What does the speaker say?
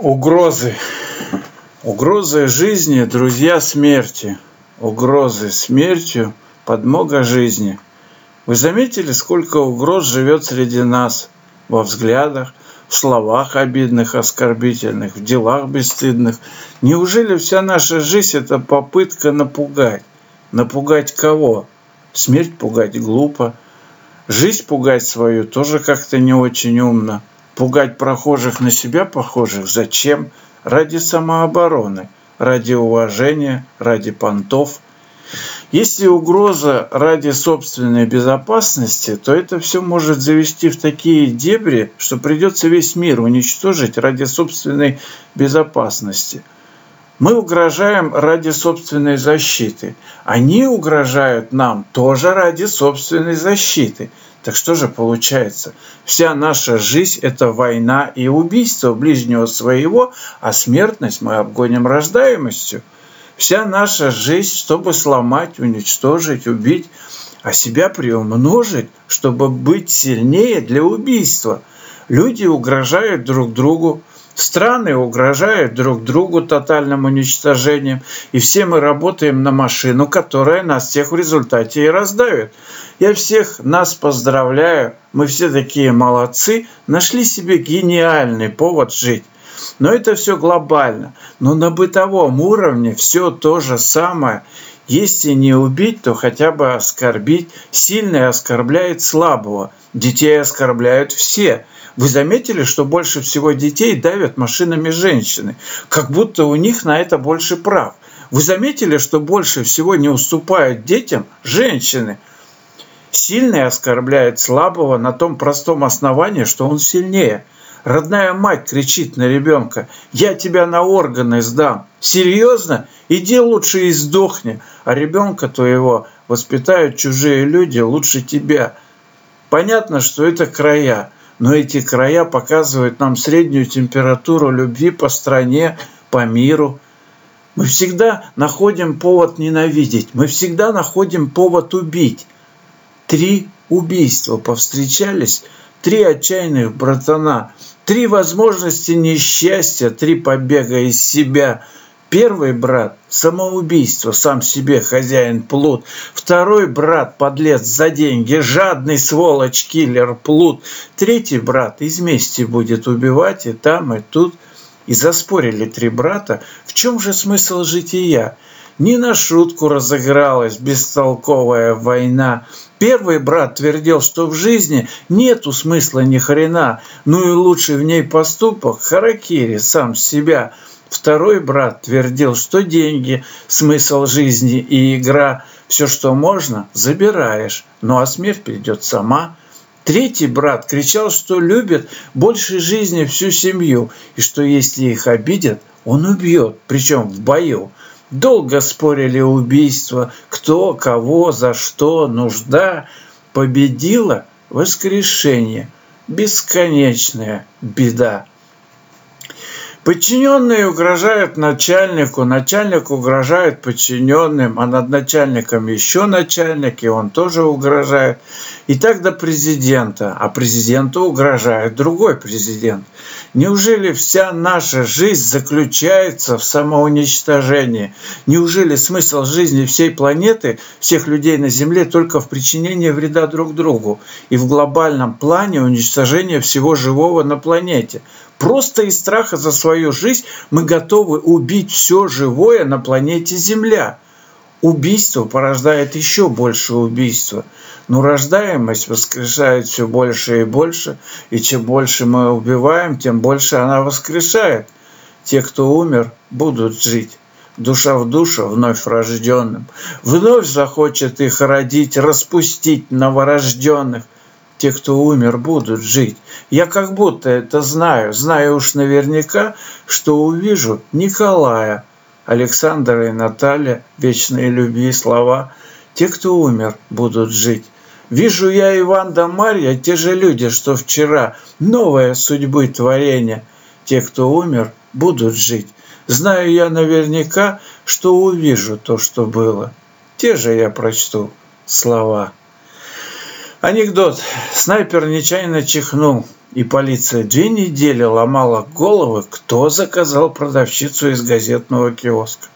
Угрозы. Угрозы жизни, друзья смерти. Угрозы смертью, подмога жизни. Вы заметили, сколько угроз живет среди нас во взглядах, в словах обидных, оскорбительных, в делах бесстыдных? Неужели вся наша жизнь – это попытка напугать? Напугать кого? Смерть пугать глупо. Жизнь пугать свою тоже как-то не очень умно. Пугать прохожих на себя похожих зачем? Ради самообороны, ради уважения, ради понтов. Если угроза ради собственной безопасности, то это все может завести в такие дебри, что придется весь мир уничтожить ради собственной безопасности. Мы угрожаем ради собственной защиты. Они угрожают нам тоже ради собственной защиты. Так что же получается? Вся наша жизнь – это война и убийство ближнего своего, а смертность мы обгоним рождаемостью. Вся наша жизнь, чтобы сломать, уничтожить, убить, а себя приумножить, чтобы быть сильнее для убийства. Люди угрожают друг другу, Страны угрожают друг другу тотальным уничтожением, и все мы работаем на машину, которая нас всех в результате и раздавит. Я всех нас поздравляю, мы все такие молодцы, нашли себе гениальный повод жить. Но это все глобально. Но на бытовом уровне все то же самое. Если не убить, то хотя бы оскорбить. Сильный оскорбляет слабого. Детей оскорбляют все. Вы заметили, что больше всего детей давят машинами женщины, как будто у них на это больше прав. Вы заметили, что больше всего не уступают детям женщины. Сильный оскорбляет слабого на том простом основании, что он сильнее. Родная мать кричит на ребенка, я тебя на органы сдам. Серьезно? Иди лучше и сдохни. А ребенка твоего воспитают чужие люди лучше тебя. Понятно, что это края но эти края показывают нам среднюю температуру любви по стране, по миру. Мы всегда находим повод ненавидеть, мы всегда находим повод убить. Три убийства повстречались, три отчаянных братана, три возможности несчастья, три побега из себя – Первый брат – самоубийство, сам себе хозяин плут. Второй брат – подлец за деньги, жадный сволочь, киллер, плут. Третий брат из мести будет убивать и там, и тут. И заспорили три брата, в чем же смысл жития? Не на шутку разыгралась бестолковая война. Первый брат твердил, что в жизни нету смысла ни хрена, ну и лучший в ней поступок – харакири сам себя – Второй брат твердил, что деньги, смысл жизни и игра, все, что можно, забираешь, ну а смерть придет сама. Третий брат кричал, что любит больше жизни всю семью, и что если их обидят, он убьет, причем в бою. Долго спорили убийства, кто, кого, за что, нужда. Победила воскрешение, бесконечная беда. Подчиненные угрожают начальнику, начальник угрожает подчиненным, а над начальником еще начальник, и он тоже угрожает. И так до президента, а президенту угрожает другой президент. Неужели вся наша жизнь заключается в самоуничтожении? Неужели смысл жизни всей планеты, всех людей на Земле только в причинении вреда друг другу и в глобальном плане уничтожения всего живого на планете? Просто из страха за свою жизнь мы готовы убить все живое на планете Земля. Убийство порождает еще больше убийства. Но рождаемость воскрешает все больше и больше, и чем больше мы убиваем, тем больше она воскрешает. Те, кто умер, будут жить душа в душу вновь рожденным. Вновь захочет их родить, распустить новорожденных – те, кто умер, будут жить. Я как будто это знаю, знаю уж наверняка, что увижу Николая, Александра и Наталья, вечные любви слова. Те, кто умер, будут жить. Вижу я Иван да Марья, те же люди, что вчера, новая судьбы творения. Те, кто умер, будут жить. Знаю я наверняка, что увижу то, что было. Те же я прочту слова. Анекдот. Снайпер нечаянно чихнул. и полиция две недели ломала головы, кто заказал продавщицу из газетного киоска.